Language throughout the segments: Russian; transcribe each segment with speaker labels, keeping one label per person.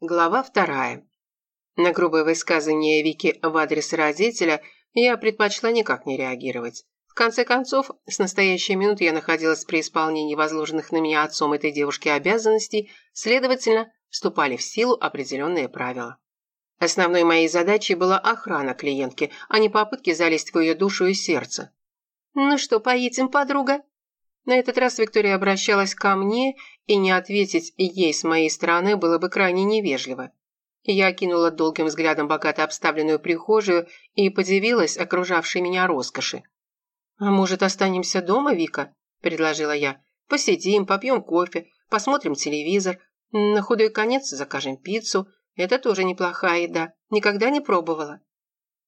Speaker 1: Глава вторая. На грубое высказывание Вики в адрес родителя я предпочла никак не реагировать. В конце концов, с настоящей минуты я находилась при исполнении возложенных на меня отцом этой девушки обязанностей, следовательно, вступали в силу определенные правила. Основной моей задачей была охрана клиентки, а не попытки залезть в ее душу и сердце. «Ну что, поедем, подруга?» На этот раз Виктория обращалась ко мне, и не ответить ей с моей стороны было бы крайне невежливо. Я кинула долгим взглядом богато обставленную прихожую и подивилась окружавшей меня роскоши. «А может, останемся дома, Вика?» – предложила я. «Посидим, попьем кофе, посмотрим телевизор, на худой конец закажем пиццу. Это тоже неплохая еда. Никогда не пробовала?»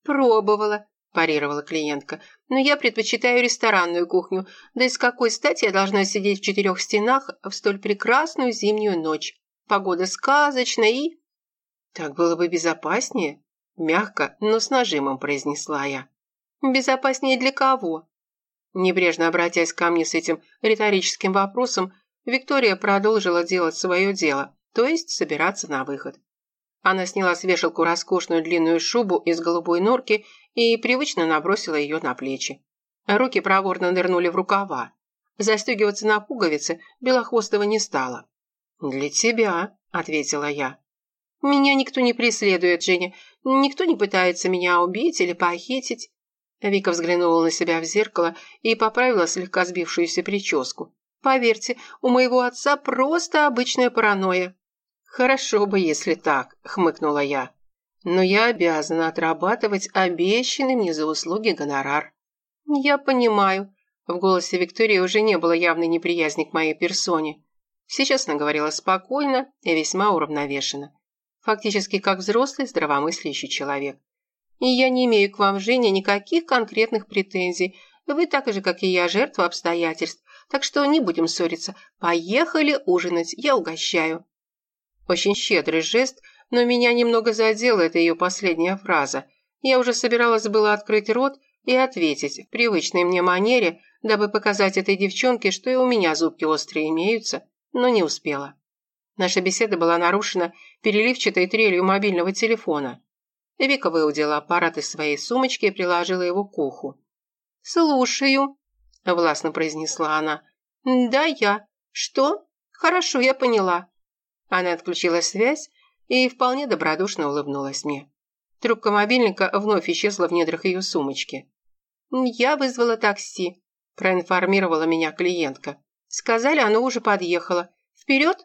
Speaker 1: «Пробовала», – парировала клиентка. «Но я предпочитаю ресторанную кухню. Да и с какой стати я должна сидеть в четырех стенах в столь прекрасную зимнюю ночь? Погода сказочная и...» «Так было бы безопаснее», – мягко, но с нажимом произнесла я. «Безопаснее для кого?» Небрежно обратясь ко мне с этим риторическим вопросом, Виктория продолжила делать свое дело, то есть собираться на выход. Она сняла с вешалку роскошную длинную шубу из голубой норки и привычно набросила ее на плечи. Руки проворно нырнули в рукава. Застегиваться на пуговицы Белохвостова не стала. «Для тебя», — ответила я. «Меня никто не преследует, Женя. Никто не пытается меня убить или похитить». Вика взглянула на себя в зеркало и поправила слегка сбившуюся прическу. «Поверьте, у моего отца просто обычная паранойя». «Хорошо бы, если так», — хмыкнула я но я обязана отрабатывать обещанный мне за услуги гонорар». «Я понимаю». В голосе Виктории уже не было явной неприязни к моей персоне. Сейчас она говорила спокойно и весьма уравновешенно. Фактически как взрослый, здравомыслящий человек. «И я не имею к вам, Женя, никаких конкретных претензий. Вы так же, как и я, жертва обстоятельств. Так что не будем ссориться. Поехали ужинать, я угощаю». Очень щедрый жест – но меня немного задела эта ее последняя фраза. Я уже собиралась было открыть рот и ответить в привычной мне манере, дабы показать этой девчонке, что и у меня зубки острые имеются, но не успела. Наша беседа была нарушена переливчатой трелью мобильного телефона. Вика выудила аппарат из своей сумочки и приложила его к уху. «Слушаю», – властно произнесла она. «Да, я. Что? Хорошо, я поняла». Она отключила связь и вполне добродушно улыбнулась мне. Трубка мобильника вновь исчезла в недрах ее сумочки. «Я вызвала такси», – проинформировала меня клиентка. «Сказали, оно уже подъехало. Вперед?»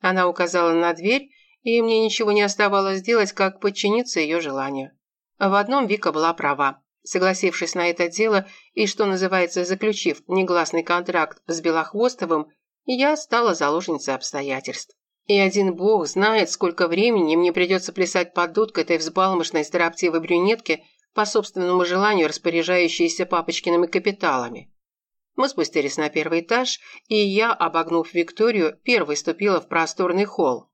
Speaker 1: Она указала на дверь, и мне ничего не оставалось делать, как подчиниться ее желанию. В одном Вика была права. Согласившись на это дело и, что называется, заключив негласный контракт с Белохвостовым, я стала заложницей обстоятельств. И один бог знает, сколько времени мне придется плясать под дудкой этой взбалмошной строптивой брюнетки, по собственному желанию распоряжающейся папочкиными капиталами. Мы спустились на первый этаж, и я, обогнув Викторию, первой ступила в просторный холл.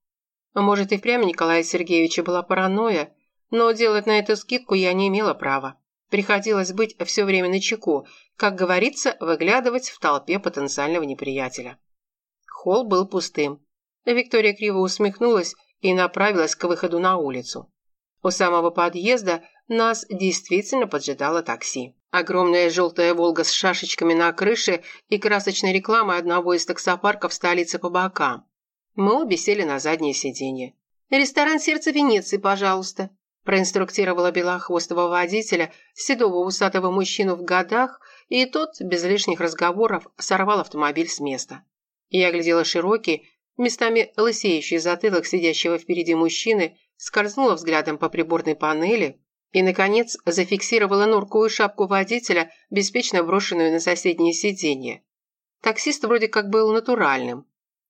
Speaker 1: Может, и впрямь Николая Сергеевича была паранойя, но делать на эту скидку я не имела права. Приходилось быть все время на чеку, как говорится, выглядывать в толпе потенциального неприятеля. Холл был пустым. Виктория криво усмехнулась и направилась к выходу на улицу. У самого подъезда нас действительно поджидало такси. Огромная желтая «Волга» с шашечками на крыше и красочной рекламой одного из таксопарков столицы по бокам. Мы обе сели на заднее сиденье. «Ресторан «Сердце Венеции», пожалуйста», проинструктировала белохвостого водителя, седого усатого мужчину в годах, и тот, без лишних разговоров, сорвал автомобиль с места. Я глядела широкий, местами лысеющий затылок сидящего впереди мужчины, скользнула взглядом по приборной панели и, наконец, зафиксировала нурковую шапку водителя, беспечно брошенную на соседнее сиденье. Таксист вроде как был натуральным.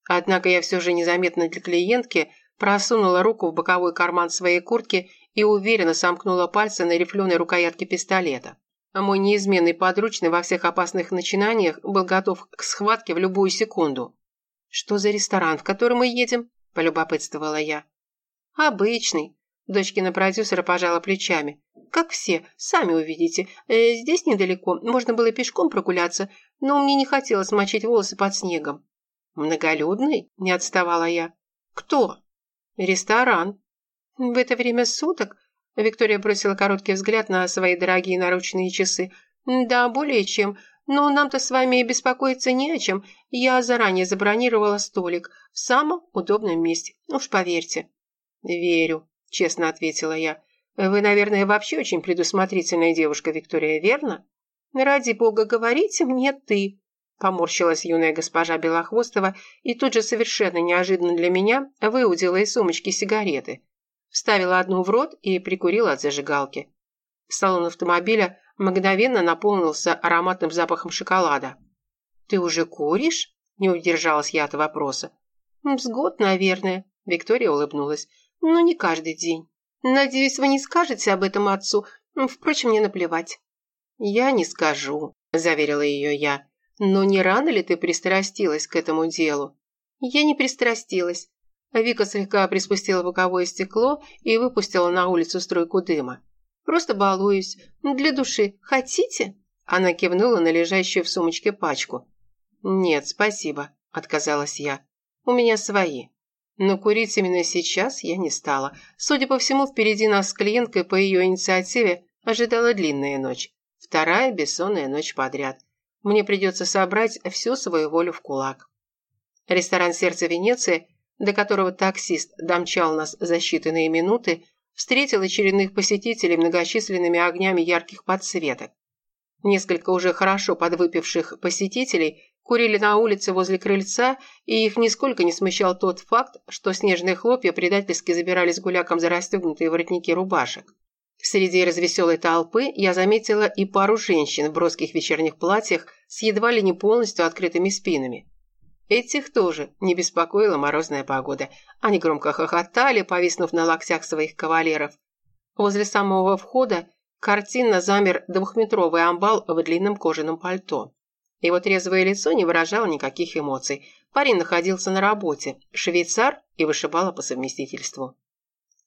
Speaker 1: Однако я все же незаметно для клиентки просунула руку в боковой карман своей куртки и уверенно сомкнула пальцы на рифленой рукоятке пистолета. Мой неизменный подручный во всех опасных начинаниях был готов к схватке в любую секунду. «Что за ресторан, в который мы едем?» – полюбопытствовала я. «Обычный», – дочкина продюсера пожала плечами. «Как все, сами увидите. Э, здесь недалеко, можно было пешком прогуляться, но мне не хотелось мочить волосы под снегом». «Многолюдный?» – не отставала я. «Кто?» «Ресторан». «В это время суток?» Виктория бросила короткий взгляд на свои дорогие наручные часы. «Да, более чем. Но нам-то с вами беспокоиться не о чем. Я заранее забронировала столик в самом удобном месте. Уж поверьте». «Верю», – честно ответила я. «Вы, наверное, вообще очень предусмотрительная девушка, Виктория, верно?» «Ради бога, говорите мне ты», – поморщилась юная госпожа Белохвостова и тут же совершенно неожиданно для меня выудила из сумочки сигареты. Вставила одну в рот и прикурила от зажигалки. Салон автомобиля мгновенно наполнился ароматным запахом шоколада. «Ты уже куришь?» – не удержалась я от вопроса. «С год, наверное», – Виктория улыбнулась. «Но не каждый день. Надеюсь, вы не скажете об этом отцу. Впрочем, мне наплевать». «Я не скажу», – заверила ее я. «Но не рано ли ты пристрастилась к этому делу?» «Я не пристрастилась». Вика слегка приспустила боковое стекло и выпустила на улицу струйку дыма. Просто балуюсь. Для души. Хотите?» Она кивнула на лежащую в сумочке пачку. «Нет, спасибо», – отказалась я. «У меня свои». Но курить именно сейчас я не стала. Судя по всему, впереди нас с клиенткой по ее инициативе ожидала длинная ночь. Вторая бессонная ночь подряд. Мне придется собрать всю свою волю в кулак. Ресторан «Сердце Венеции», до которого таксист домчал нас за считанные минуты, встретил очередных посетителей многочисленными огнями ярких подсветок. Несколько уже хорошо подвыпивших посетителей курили на улице возле крыльца, и их нисколько не смущал тот факт, что снежные хлопья предательски забирались гулякам за расстегнутые воротники рубашек. Среди развеселой толпы я заметила и пару женщин в броских вечерних платьях с едва ли не полностью открытыми спинами. Этих тоже не беспокоила морозная погода. Они громко хохотали, повиснув на локтях своих кавалеров. Возле самого входа картинно замер двухметровый амбал в длинном кожаном пальто. Его трезвое лицо не выражало никаких эмоций. Парень находился на работе, швейцар и вышибала по совместительству.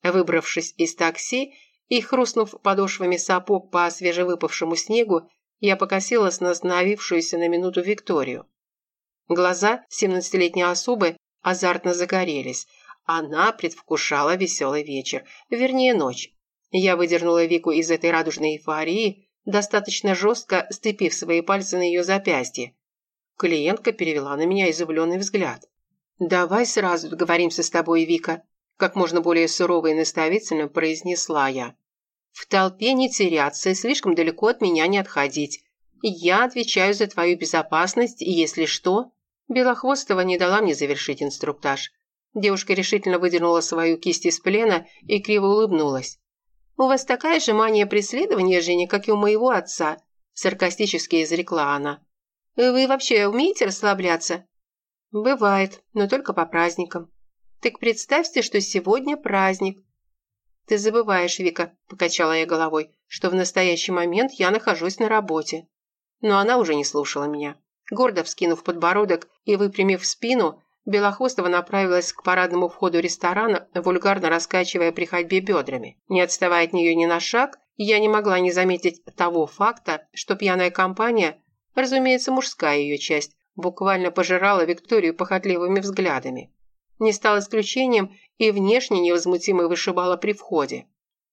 Speaker 1: Выбравшись из такси и хрустнув подошвами сапог по свежевыпавшему снегу, я покосилась на остановившуюся на минуту Викторию. Глаза семнадцатилетней особы азартно загорелись. Она предвкушала веселый вечер, вернее ночь. Я выдернула Вику из этой радужной эйфории, достаточно жестко степив свои пальцы на ее запястье. Клиентка перевела на меня изумленный взгляд. «Давай сразу договоримся с тобой, Вика», как можно более сурово и наставительно произнесла я. «В толпе не теряться и слишком далеко от меня не отходить. Я отвечаю за твою безопасность, и если что...» Белохвостова не дала мне завершить инструктаж. Девушка решительно выдернула свою кисть из плена и криво улыбнулась. «У вас такая же мания преследования, Женя, как и у моего отца», саркастически изрекла она. «Вы вообще умеете расслабляться?» «Бывает, но только по праздникам». «Так представьте, что сегодня праздник». «Ты забываешь, Вика», – покачала я головой, «что в настоящий момент я нахожусь на работе» но она уже не слушала меня. Гордо вскинув подбородок и выпрямив спину, Белохвостова направилась к парадному входу ресторана, вульгарно раскачивая при ходьбе бедрами. Не отставая от нее ни на шаг, я не могла не заметить того факта, что пьяная компания, разумеется, мужская ее часть, буквально пожирала Викторию похотливыми взглядами. Не стал исключением и внешне невозмутимо вышибала при входе.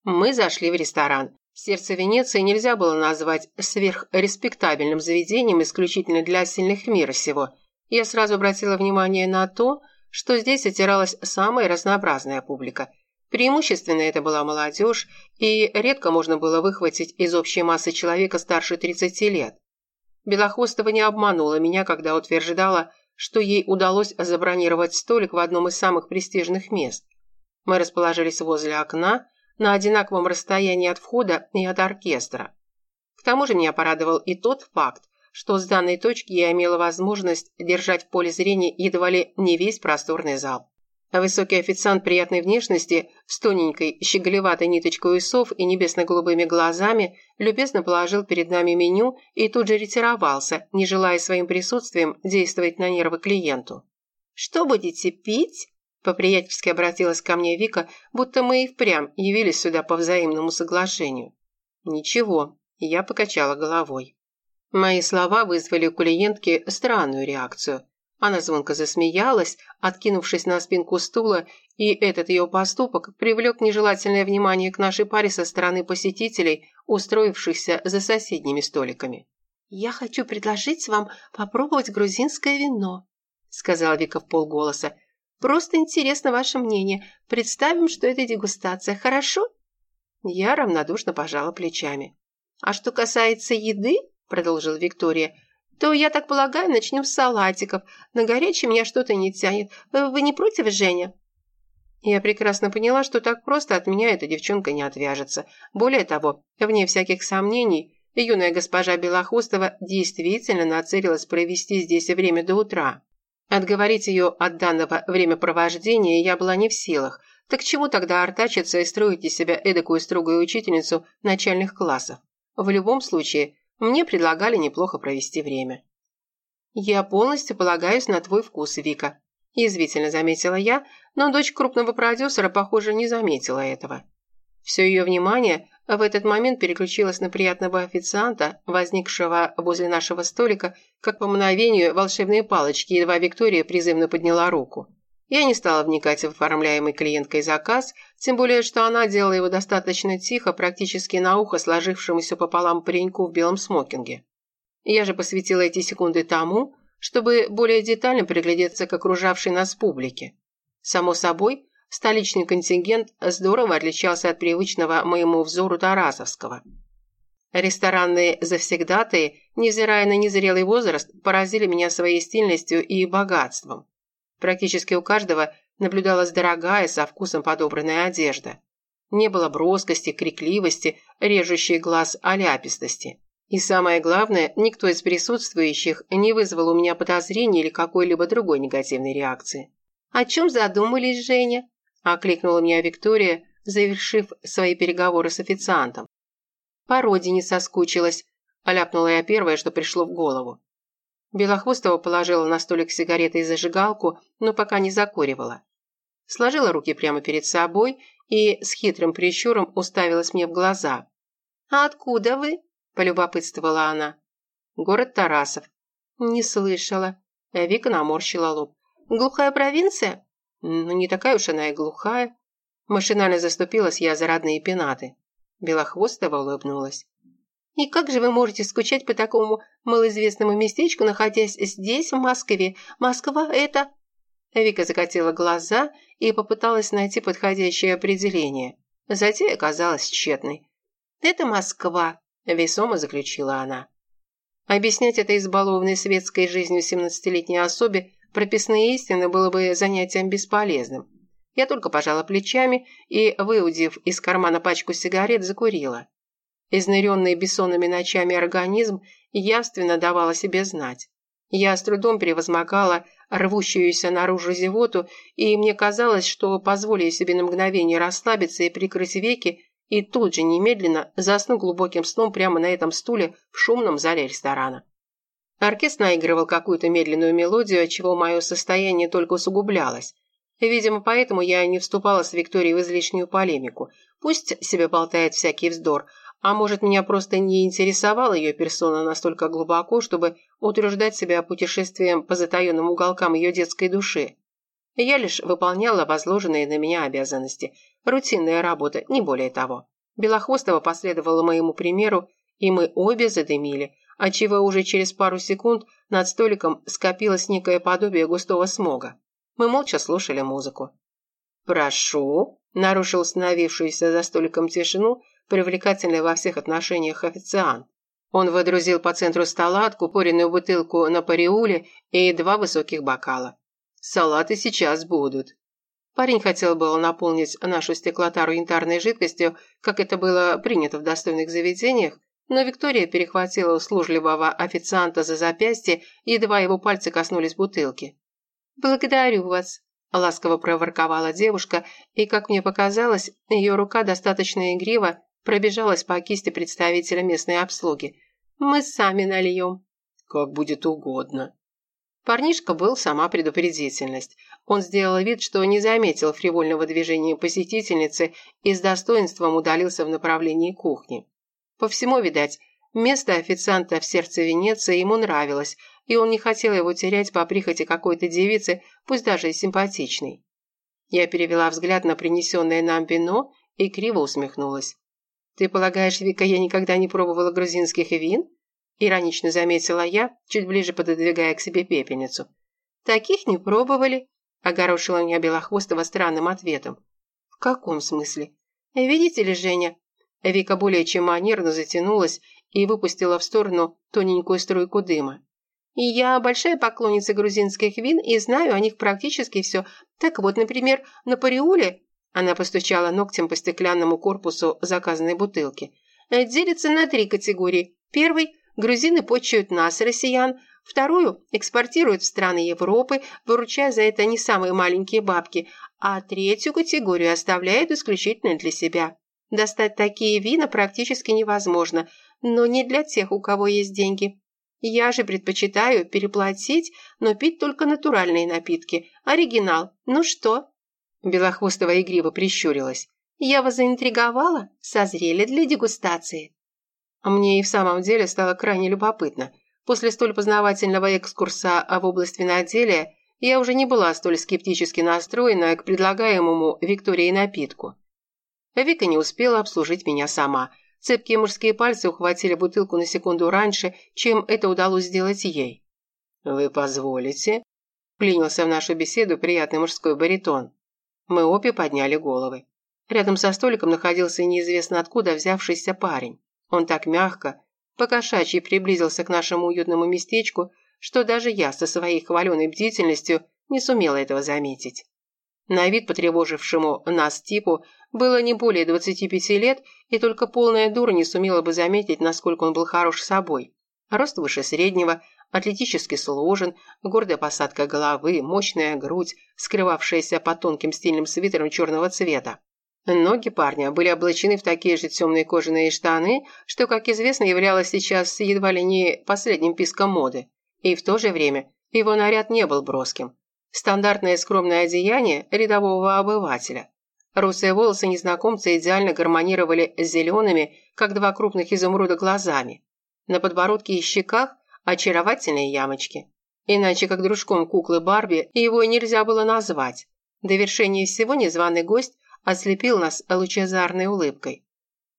Speaker 1: Мы зашли в ресторан. Сердце Венеции нельзя было назвать сверхреспектабельным заведением исключительно для сильных мира сего. Я сразу обратила внимание на то, что здесь отиралась самая разнообразная публика. Преимущественно это была молодежь, и редко можно было выхватить из общей массы человека старше 30 лет. Белохвостова не обманула меня, когда утверждала, что ей удалось забронировать столик в одном из самых престижных мест. Мы расположились возле окна, на одинаковом расстоянии от входа и от оркестра. К тому же меня порадовал и тот факт, что с данной точки я имела возможность держать в поле зрения едва ли не весь просторный зал. Высокий официант приятной внешности с тоненькой щеголеватой ниточкой усов и небесно-голубыми глазами любезно положил перед нами меню и тут же ретировался, не желая своим присутствием действовать на нервы клиенту. «Что будете пить?» По-приятельски обратилась ко мне Вика, будто мы и впрямь явились сюда по взаимному соглашению. Ничего, я покачала головой. Мои слова вызвали у клиентки странную реакцию. Она звонко засмеялась, откинувшись на спинку стула И этот ее поступок привлек нежелательное внимание к нашей паре со стороны посетителей, устроившихся за соседними столиками.
Speaker 2: «Я хочу предложить вам попробовать грузинское вино», сказала Вика в полголоса. «Просто интересно ваше мнение. Представим, что это дегустация. Хорошо?»
Speaker 1: Я равнодушно пожала плечами.
Speaker 2: «А что касается еды, продолжила Виктория, то, я так полагаю, начнем с салатиков. На горячее меня что-то не тянет. Вы не против, Женя?»
Speaker 1: Я прекрасно поняла, что так просто от меня эта девчонка не отвяжется. Более того, вне всяких сомнений, юная госпожа Белохвостова действительно нацелилась провести здесь время до утра. Отговорить ее от данного времяпровождения я была не в силах. Так чему тогда артачиться и строить из себя эдакую строгую учительницу начальных классов? В любом случае, мне предлагали неплохо провести время. «Я полностью полагаюсь на твой вкус, Вика», – язвительно заметила я, но дочь крупного продюсера, похоже, не заметила этого. Все ее внимание в этот момент переключилось на приятного официанта, возникшего возле нашего столика, как по мгновению волшебные палочки, едва Виктория призывно подняла руку. Я не стала вникать в оформляемый клиенткой заказ, тем более, что она делала его достаточно тихо, практически на ухо сложившемуся пополам пареньку в белом смокинге. Я же посвятила эти секунды тому, чтобы более детально приглядеться к окружавшей нас публике. Само собой, столичный контингент здорово отличался от привычного моему взору Тарасовского. Ресторанные завсегдатые, невзирая на незрелый возраст, поразили меня своей стильностью и богатством. Практически у каждого наблюдалась дорогая, со вкусом подобранная одежда. Не было броскости, крикливости, режущей глаз оляпистости. И самое главное, никто из присутствующих не вызвал у меня подозрений или какой-либо другой негативной реакции.
Speaker 2: «О чем задумались, Женя?» – окликнула меня Виктория, завершив свои переговоры с официантом.
Speaker 1: «По родине соскучилась», – ляпнула я первое, что пришло в голову. Белохвостова положила на столик сигареты и зажигалку, но пока не закуривала. Сложила руки прямо перед собой и с хитрым прищуром уставилась мне в глаза.
Speaker 2: «А откуда вы?» – полюбопытствовала она.
Speaker 1: «Город Тарасов».
Speaker 2: «Не слышала».
Speaker 1: Вика наморщила лоб.
Speaker 2: «Глухая провинция?»
Speaker 1: «Ну, не такая уж она и глухая». Машинально заступилась я за родные пенаты. Белохвостова улыбнулась.
Speaker 2: И как же вы можете скучать по такому малоизвестному местечку, находясь здесь, в Москве? Москва – это...»
Speaker 1: Вика закатила глаза и попыталась найти подходящее определение. Затея оказалась тщетной.
Speaker 2: «Это Москва», – весомо заключила она.
Speaker 1: Объяснять это избалованной светской жизнью семнадцатилетней особе прописные истины было бы занятием бесполезным. Я только пожала плечами и, выудив из кармана пачку сигарет, закурила. Изныренный бессонными ночами организм явственно давал о себе знать. Я с трудом превозмогала рвущуюся наружу зевоту, и мне казалось, что позволю себе на мгновение расслабиться и прикрыть веки, и тут же немедленно засну глубоким сном прямо на этом стуле в шумном зале ресторана. Оркестр наигрывал какую-то медленную мелодию, отчего мое состояние только усугублялось. Видимо, поэтому я не вступала с Викторией в излишнюю полемику. Пусть себе болтает всякий вздор, а может, меня просто не интересовала ее персона настолько глубоко, чтобы утверждать себя путешествием по затаенным уголкам ее детской души. Я лишь выполняла возложенные на меня обязанности. Рутинная работа, не более того. Белохвостова последовала моему примеру, и мы обе задымили, отчего уже через пару секунд над столиком скопилось некое подобие густого смога. Мы молча слушали музыку. «Прошу», – нарушил становившуюся за столиком тишину привлекательный во всех отношениях официант. Он выдрузил по центру стола откупоренную бутылку на париуле и два высоких бокала. «Салаты сейчас будут». Парень хотел было наполнить нашу стеклотару янтарной жидкостью, как это было принято в достойных заведениях, но Виктория перехватила услужливого официанта за запястье, едва его пальцы коснулись бутылки.
Speaker 2: «Благодарю вас», – ласково проворковала девушка, и, как мне показалось, ее рука достаточно игриво Пробежалась по кисти представителя местной обслуги. «Мы сами нальем».
Speaker 1: «Как будет угодно». Парнишка был сама предупредительность. Он сделал вид, что не заметил фривольного движения посетительницы и с достоинством удалился в направлении кухни. По всему, видать, место официанта в сердце Венеции ему нравилось, и он не хотел его терять по прихоти какой-то девицы, пусть даже и симпатичной. Я перевела взгляд на принесенное нам вино и криво усмехнулась. «Ты полагаешь, Вика, я никогда не пробовала грузинских вин?» Иронично заметила я, чуть ближе пододвигая к себе пепельницу. «Таких не пробовали», – огорошила меня Белохвостова странным ответом. «В каком смысле? Видите ли, Женя?» Вика более чем манерно затянулась и выпустила в сторону тоненькую струйку дыма. И я большая поклонница грузинских вин и знаю о них практически все. Так вот, например, на Париуле она постучала ногтем по стеклянному корпусу заказанной бутылки. Делится на три категории. Первый – грузины почуют нас, россиян. Вторую – экспортируют в страны Европы, выручая за это не самые маленькие бабки. А третью категорию оставляют исключительно для себя. Достать такие вина практически невозможно, но не для тех, у кого есть деньги. Я же предпочитаю переплатить, но пить только натуральные напитки. Оригинал. Ну что?» Белохвостова игриво прищурилась. «Я вас заинтриговала? Созрели для дегустации?» Мне и в самом деле стало крайне любопытно. После столь познавательного экскурса об области виноделия я уже не была столь скептически настроена к предлагаемому Виктории напитку. Вика не успела обслужить меня сама. Цепкие мужские пальцы ухватили бутылку на секунду раньше, чем это удалось сделать ей. «Вы позволите?» – вклинился в нашу беседу приятный мужской баритон. Мы обе подняли головы. Рядом со столиком находился неизвестно откуда взявшийся парень. Он так мягко, покошачьи приблизился к нашему уютному местечку, что даже я со своей хваленой бдительностью не сумела этого заметить. На вид потревожившему нас типу было не более 25 лет, и только полная дура не сумела бы заметить, насколько он был хорош собой. Рост выше среднего, атлетически сложен, гордая посадка головы, мощная грудь, скрывавшаяся под тонким стильным свитером черного цвета. Ноги парня были облачены в такие же темные кожаные штаны, что, как известно, являлось сейчас едва ли не последним писком моды. И в то же время его наряд не был броским. Стандартное скромное одеяние рядового обывателя. Русые волосы незнакомца идеально гармонировали с зелеными, как два крупных изумруда, глазами. На подбородке и щеках очаровательные ямочки. Иначе как дружком куклы Барби его нельзя было назвать. До вершения всего незваный гость ослепил нас лучезарной улыбкой.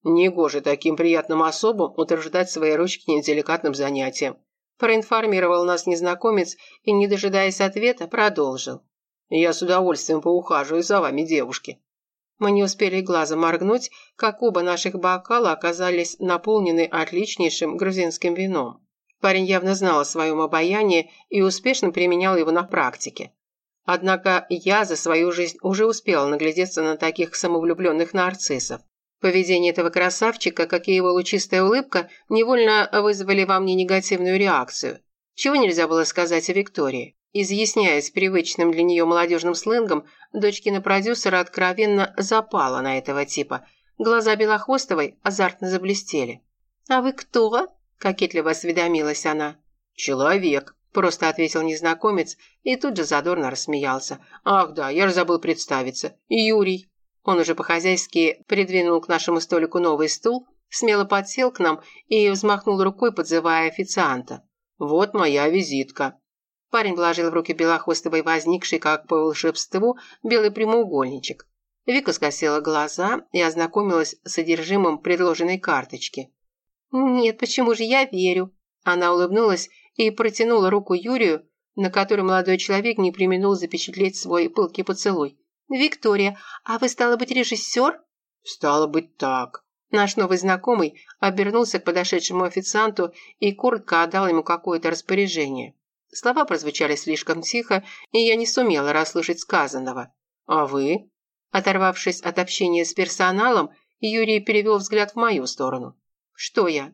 Speaker 1: Негоже таким приятным особам утверждать свои ручки неделикатным занятием. Проинформировал нас незнакомец и, не дожидаясь ответа, продолжил. «Я с удовольствием поухаживаю за вами, девушки». Мы не успели глазом моргнуть, как оба наших бокала оказались наполнены отличнейшим грузинским вином. Парень явно знал о своем обаянии и успешно применял его на практике. Однако я за свою жизнь уже успела наглядеться на таких самовлюбленных нарциссов. Поведение этого красавчика, как и его лучистая улыбка, невольно вызвали во мне негативную реакцию. Чего нельзя было сказать о Виктории. Изъясняясь привычным для нее молодежным сленгом, дочкина продюсера откровенно запала на этого типа. Глаза Белохвостовой азартно заблестели. «А вы кто?» – кокетливо осведомилась она. «Человек», – просто ответил незнакомец и тут же задорно рассмеялся. «Ах да, я же забыл представиться. Юрий». Он уже по-хозяйски придвинул к нашему столику новый стул, смело подсел к нам и взмахнул рукой, подзывая официанта. «Вот моя визитка». Парень вложил в руки Белохвостовой возникший, как по волшебству, белый прямоугольничек. Вика скосила глаза и ознакомилась с содержимым предложенной карточки. «Нет, почему же я верю?» Она улыбнулась и протянула руку Юрию, на которой молодой человек не применил запечатлеть свой пылкий поцелуй. «Виктория, а вы, стало быть, режиссер?» «Стало быть, так». Наш новый знакомый обернулся к подошедшему официанту и коротко отдал ему какое-то распоряжение. Слова прозвучали слишком тихо, и я не сумела расслышать сказанного. «А вы?» Оторвавшись от общения с персоналом, Юрий перевел взгляд в мою сторону. «Что я?»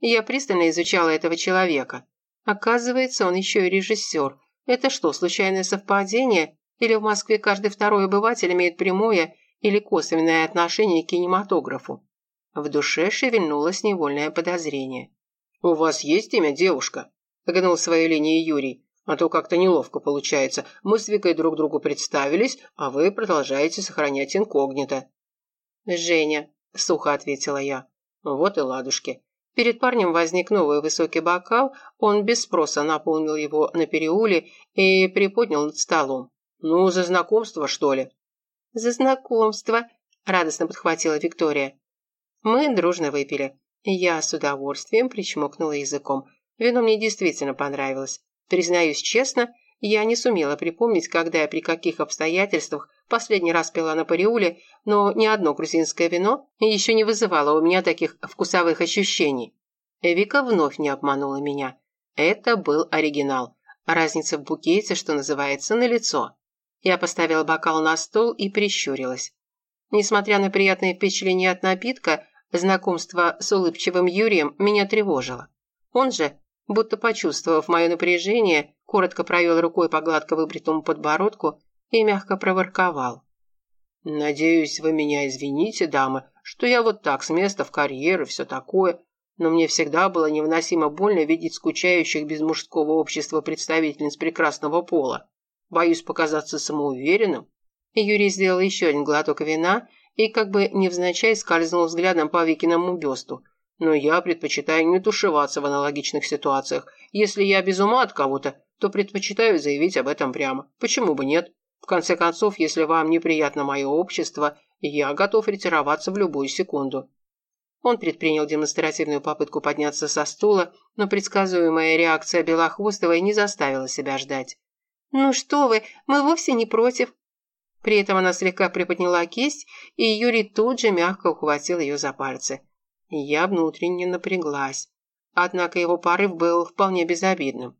Speaker 1: Я пристально изучала этого человека. Оказывается, он еще и режиссер. Это что, случайное совпадение? Или в Москве каждый второй обыватель имеет прямое или косвенное отношение к кинематографу? В душе шевельнулось невольное подозрение. «У вас есть имя, девушка?» Гнул свою линию Юрий. А то как-то неловко получается. Мы с Викой друг другу представились, а вы продолжаете сохранять инкогнито. «Женя», — сухо ответила я. Вот и ладушки. Перед парнем возник новый высокий бокал, он без спроса наполнил его на переуле и приподнял над столом. «Ну, за знакомство, что ли?»
Speaker 2: «За знакомство!» – радостно подхватила Виктория. Мы дружно выпили. Я с удовольствием причмокнула языком. Вино мне действительно понравилось. Признаюсь честно, я не сумела припомнить, когда и при каких обстоятельствах последний раз пила на париуле, но ни одно грузинское вино еще не вызывало у меня таких вкусовых ощущений. Вика вновь не обманула меня. Это был оригинал. Разница в букете, что называется, налицо. Я поставила бокал на стол и прищурилась. Несмотря на приятные впечатления от напитка, знакомство с улыбчивым Юрием меня тревожило. Он же, будто почувствовав мое напряжение, коротко провел рукой по гладко выбритому подбородку и мягко проворковал. «Надеюсь, вы меня извините, дамы, что я вот так с места в карьеру и все такое, но мне всегда было невыносимо больно видеть скучающих без мужского общества представительниц прекрасного пола. Боюсь показаться самоуверенным». Юрий сделал еще один глоток вина и как бы невзначай скользнул взглядом по Викиному бюсту. «Но я предпочитаю не тушеваться в аналогичных ситуациях. Если я без ума от кого-то, то предпочитаю заявить об этом прямо. Почему бы нет? В конце концов, если вам неприятно мое общество, я готов ретироваться в любую секунду». Он предпринял демонстративную попытку подняться со стула, но предсказуемая реакция Белохвостовой не заставила себя ждать. «Ну что вы, мы вовсе не против». При этом она слегка приподняла кисть, и Юрий тут же мягко ухватил ее за пальцы. Я внутренне напряглась. Однако его порыв был вполне безобидным.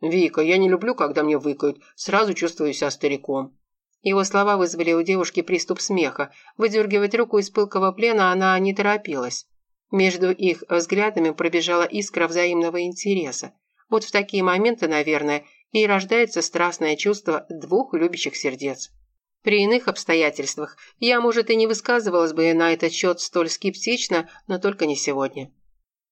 Speaker 2: «Вика, я не люблю, когда мне выкают. Сразу чувствую себя стариком». Его слова вызвали у девушки приступ смеха. Выдергивать руку из пылкого плена она не торопилась. Между их взглядами пробежала искра взаимного интереса. Вот в такие моменты, наверное, и рождается страстное чувство двух любящих сердец. При иных обстоятельствах я, может, и не высказывалась бы на этот счет столь скептично, но только не сегодня.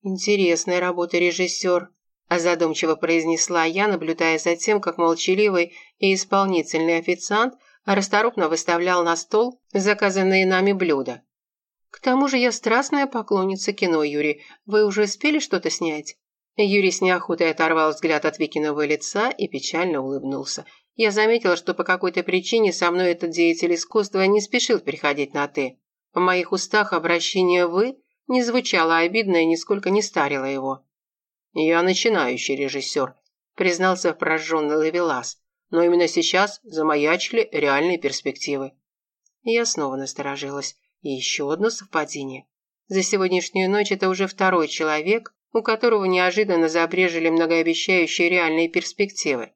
Speaker 2: «Интересная работа, режиссер», – задумчиво произнесла я, наблюдая за тем, как молчаливый и исполнительный официант расторопно выставлял на стол заказанные нами блюда. «К тому же я страстная поклонница кино, Юрий. Вы уже успели что-то снять?» Юрий с неохотой оторвал взгляд от Викиного лица и печально улыбнулся. Я заметила, что по какой-то причине со мной этот деятель искусства не спешил переходить на «ты». В моих устах обращение «вы» не звучало обидно и нисколько не старило его. «Я начинающий режиссер», – признался прожженный Лавелас. «Но именно сейчас замаячили реальные перспективы». Я снова насторожилась. И еще одно совпадение. За сегодняшнюю ночь это уже второй человек, у которого неожиданно забрежили многообещающие реальные перспективы.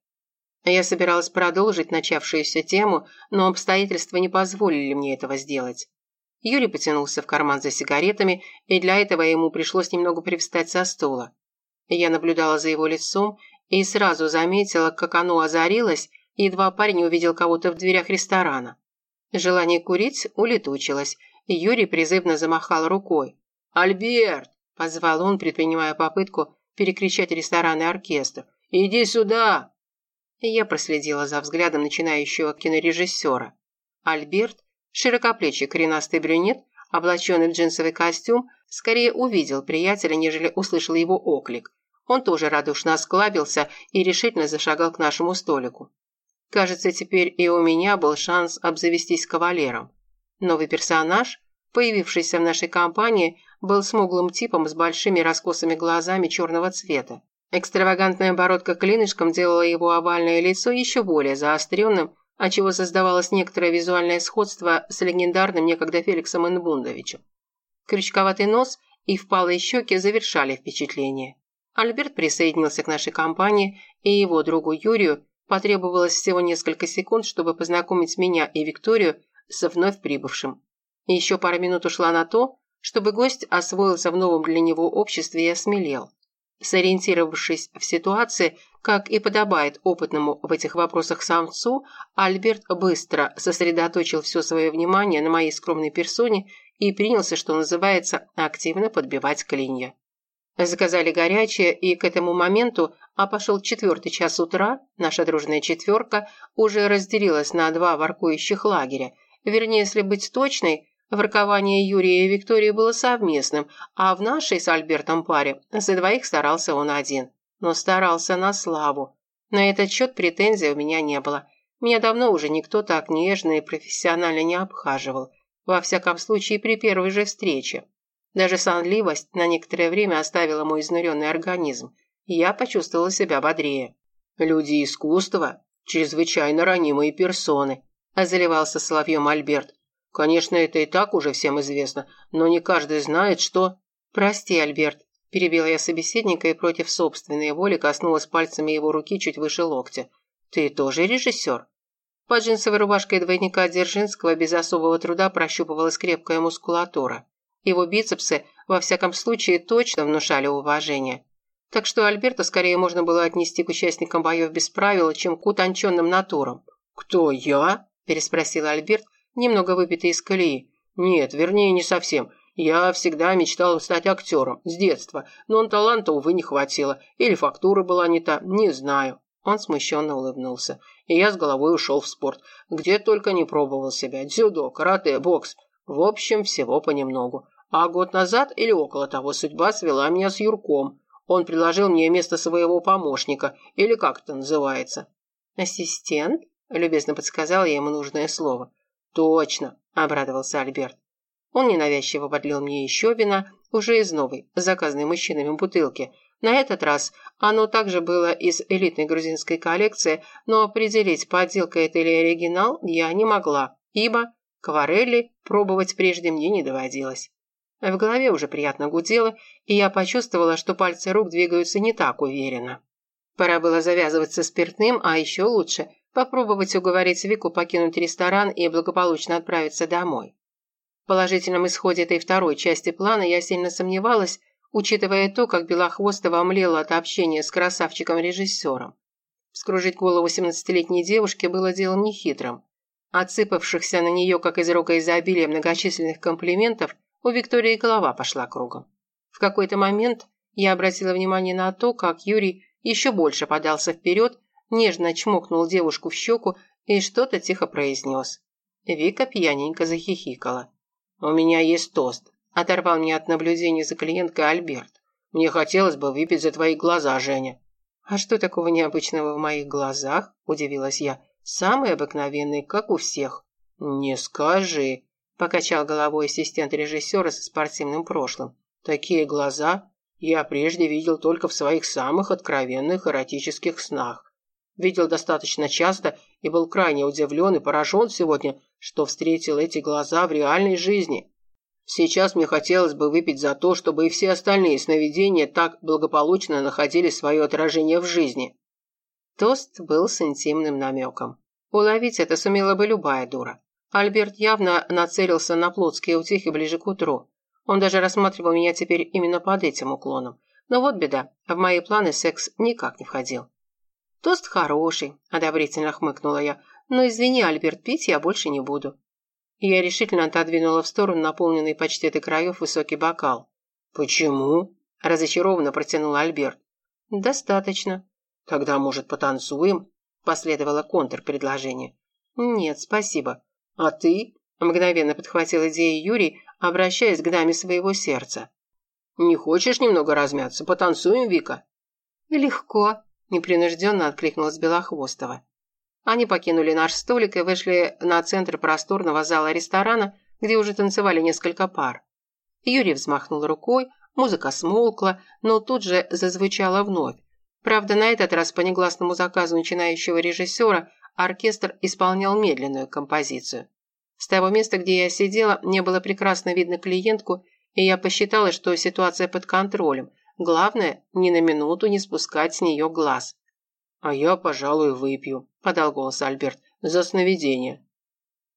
Speaker 2: Я собиралась продолжить начавшуюся тему, но обстоятельства не позволили мне этого сделать. Юрий потянулся в карман за сигаретами, и для этого ему пришлось немного привстать со стула. Я наблюдала за его лицом и сразу заметила, как оно озарилось, едва парень увидел кого-то в дверях ресторана. Желание курить улетучилось, и Юрий призывно замахал рукой. «Альберт!» – позвал он, предпринимая попытку перекричать ресторан и оркестр. «Иди сюда!» Я проследила за взглядом начинающего кинорежиссера. Альберт, широкоплечий коренастый брюнет, облаченный в джинсовый костюм, скорее увидел приятеля, нежели услышал его оклик. Он тоже радушно осклабился и решительно зашагал к нашему столику. Кажется, теперь и у меня был шанс обзавестись кавалером. Новый персонаж, появившийся в нашей компании, был смуглым типом с большими раскосыми глазами черного цвета. Экстравагантная бородка клинышком делала его овальное лицо еще более заостренным, отчего создавалось некоторое визуальное сходство с легендарным некогда Феликсом Инбундовичем. Крючковатый нос и впалые щеки завершали впечатление. Альберт присоединился к нашей компании, и его другу Юрию Потребовалось всего несколько секунд, чтобы познакомить меня и Викторию с вновь прибывшим. Еще пара минут ушла на то, чтобы гость освоился в новом для него обществе и осмелел. Сориентировавшись в ситуации, как и подобает опытному в этих вопросах самцу, Альберт быстро сосредоточил все свое внимание на моей скромной персоне и принялся, что называется, активно подбивать клинья. Заказали горячее, и к этому моменту, а пошел четвертый час утра, наша дружная четверка уже разделилась на два воркующих лагеря. Вернее, если быть точной, воркование Юрия и Виктории было совместным, а в нашей с Альбертом паре за двоих старался он один. Но старался на славу. На этот счет претензий у меня не было.
Speaker 1: Меня давно уже никто так нежно и профессионально не обхаживал. Во всяком случае, при первой же встрече. Даже сонливость на некоторое время оставила мой изнуренный организм, и я почувствовала себя бодрее. «Люди искусства – чрезвычайно ранимые персоны», – заливался соловьем Альберт. «Конечно, это и так уже всем известно, но не каждый знает, что...» «Прости, Альберт», – перебила я собеседника и против собственной воли коснулась пальцами его руки чуть выше локтя. «Ты тоже режиссер?» Под джинсовой рубашкой двойника Дзержинского без особого труда прощупывалась крепкая мускулатура. Его бицепсы, во всяком случае, точно внушали уважение. Так что Альберта скорее можно было отнести к участникам боев без правил, чем к утонченным натурам. «Кто, я?» – переспросил Альберт, немного выбитый из колеи. «Нет, вернее, не совсем. Я всегда мечтал стать актером, с детства, но таланта, увы, не хватило. Или фактура была не та, не знаю». Он смущенно улыбнулся. И я с головой ушел в спорт. Где только не пробовал себя. Дзюдо, карате, бокс. В общем, всего понемногу. А год назад или около того судьба свела меня с Юрком. Он предложил мне место своего помощника, или как это называется.
Speaker 2: «Ассистент?» – любезно подсказал я ему нужное слово.
Speaker 1: «Точно», – обрадовался Альберт. Он ненавязчиво подлил мне еще вина, уже из новой, заказанной мужчинами бутылки. На этот раз оно также было из элитной грузинской коллекции, но определить, подделка это или оригинал, я не могла, ибо кварелли пробовать прежде мне не доводилось. В голове уже приятно гудело, и я почувствовала, что пальцы рук двигаются не так уверенно. Пора было завязывать со спиртным, а еще лучше попробовать уговорить Вику покинуть ресторан и благополучно отправиться домой. В положительном исходе этой второй части плана я сильно сомневалась, учитывая то, как Белохвостова омлела от общения с красавчиком-режиссером. Вскружить голову 17-летней девушки было делом нехитрым. Отсыпавшихся на нее, как из рока изобилия, многочисленных комплиментов – у Виктории голова пошла кругом. В какой-то момент я обратила внимание на то, как Юрий еще больше подался вперед, нежно чмокнул девушку в щеку и что-то тихо произнес. Вика пьяненько захихикала. «У меня есть тост», – оторвал меня от наблюдения за клиенткой Альберт. «Мне хотелось бы выпить за твои глаза, Женя». «А что такого необычного в моих глазах?» – удивилась я. «Самые обыкновенные, как у всех». «Не скажи», покачал головой ассистент режиссера со спортивным прошлым. Такие глаза я прежде видел только в своих самых откровенных эротических снах. Видел достаточно часто и был крайне удивлен и поражен сегодня, что встретил эти глаза в реальной жизни. Сейчас мне хотелось бы выпить за то, чтобы и все остальные сновидения так благополучно находили свое отражение в жизни. Тост был с интимным намеком. Уловить это сумела бы любая дура. Альберт явно нацелился на плотские утехи ближе к утру. Он даже рассматривал меня теперь именно под этим уклоном. Но вот беда, в мои планы секс никак не входил. «Тост хороший», – одобрительно хмыкнула я. «Но извини, Альберт, пить я больше не буду». Я решительно отодвинула в сторону наполненный почти до краев высокий бокал. «Почему?» – разочарованно протянул Альберт. «Достаточно». «Тогда, может, потанцуем?» – последовало контрпредложение. «Нет, спасибо. «А ты?» – мгновенно подхватил идею Юрий, обращаясь к даме своего сердца. «Не хочешь немного размяться? Потанцуем, Вика?»
Speaker 2: «Легко», – непринужденно откликнулась Белохвостова. Они покинули наш столик и вышли на центр просторного зала ресторана, где уже танцевали несколько пар. Юрий взмахнул рукой, музыка смолкла, но тут же зазвучала вновь. Правда, на этот раз по негласному заказу начинающего режиссера оркестр исполнял медленную композицию. С того места, где я сидела, мне было прекрасно видно клиентку, и я посчитала, что ситуация под контролем. Главное, ни на минуту не спускать с нее глаз.
Speaker 1: «А я, пожалуй, выпью», – подал голос Альберт, – «за сновидение».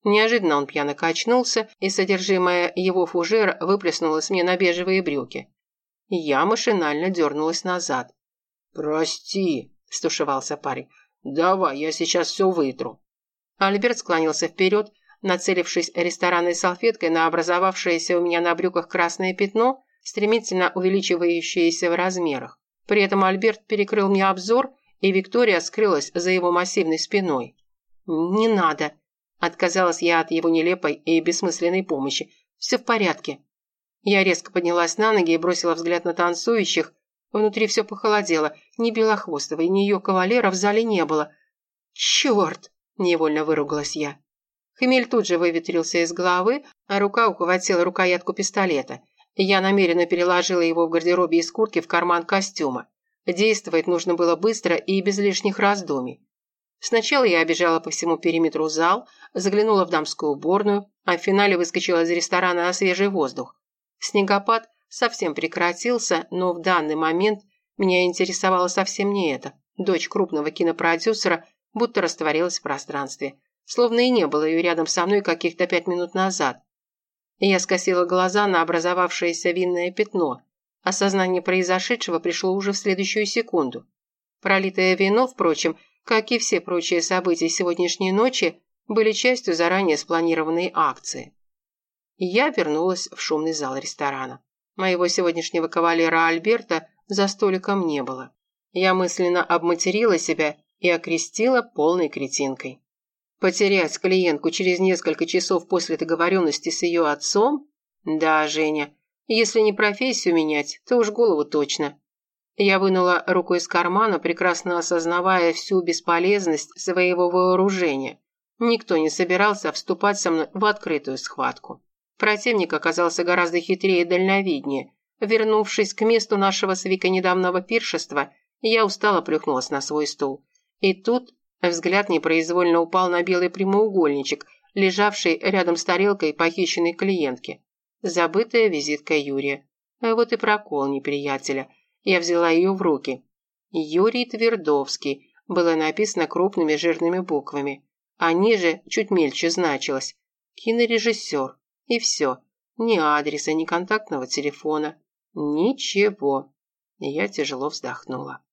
Speaker 2: Неожиданно он пьяно качнулся, и содержимое его фужера выплеснулось мне на бежевые брюки. Я машинально дернулась назад.
Speaker 1: «Прости», – стушевался парень, «Давай, я сейчас все вытру».
Speaker 2: Альберт склонился вперед, нацелившись ресторанной салфеткой на образовавшееся у меня на брюках красное пятно, стремительно увеличивающееся в размерах. При этом Альберт перекрыл мне обзор, и Виктория скрылась за его массивной спиной. «Не надо», – отказалась я от его нелепой и бессмысленной помощи. «Все в порядке». Я резко поднялась на ноги и бросила взгляд на танцующих, Внутри все похолодело. Ни Белохвостовой, ни ее кавалера в зале не было. «Черт!»
Speaker 1: – невольно выругалась я. Хмель тут же выветрился из головы, а рука ухватила рукоятку пистолета. Я намеренно переложила его в гардеробе из куртки в карман костюма. Действовать нужно было быстро и без лишних раздумий. Сначала я обежала по всему периметру зал, заглянула в дамскую уборную, а в финале выскочила из ресторана на свежий воздух. Снегопад совсем прекратился, но в данный момент меня интересовало совсем не это. Дочь крупного кинопродюсера будто растворилась в пространстве. Словно и не было ее рядом со мной каких-то пять минут назад. Я скосила глаза на образовавшееся винное пятно. Осознание произошедшего пришло уже в следующую секунду. Пролитое вино, впрочем, как и все прочие события сегодняшней ночи, были частью заранее спланированной акции. Я вернулась в шумный зал ресторана. Моего сегодняшнего кавалера Альберта за столиком не было. Я мысленно обматерила себя и окрестила полной кретинкой. Потерять клиентку через несколько часов после договоренности с ее отцом? Да, Женя, если не профессию менять, то уж голову точно. Я вынула руку из кармана, прекрасно осознавая всю бесполезность своего вооружения. Никто не собирался вступать со мной в открытую схватку. Противник оказался гораздо хитрее и дальновиднее. Вернувшись к месту нашего с недавнего пиршества, я устало плюхнулась на свой стул. И тут взгляд непроизвольно упал на белый прямоугольничек, лежавший рядом с тарелкой похищенной клиентки. Забытая визитка Юрия. А вот и прокол неприятеля – я взяла ее в руки. Юрий Твердовский было написано крупными жирными буквами, а ниже чуть мельче значилось «Кинорежиссер». И все. Ни адреса, ни контактного телефона. Ничего. Я тяжело вздохнула.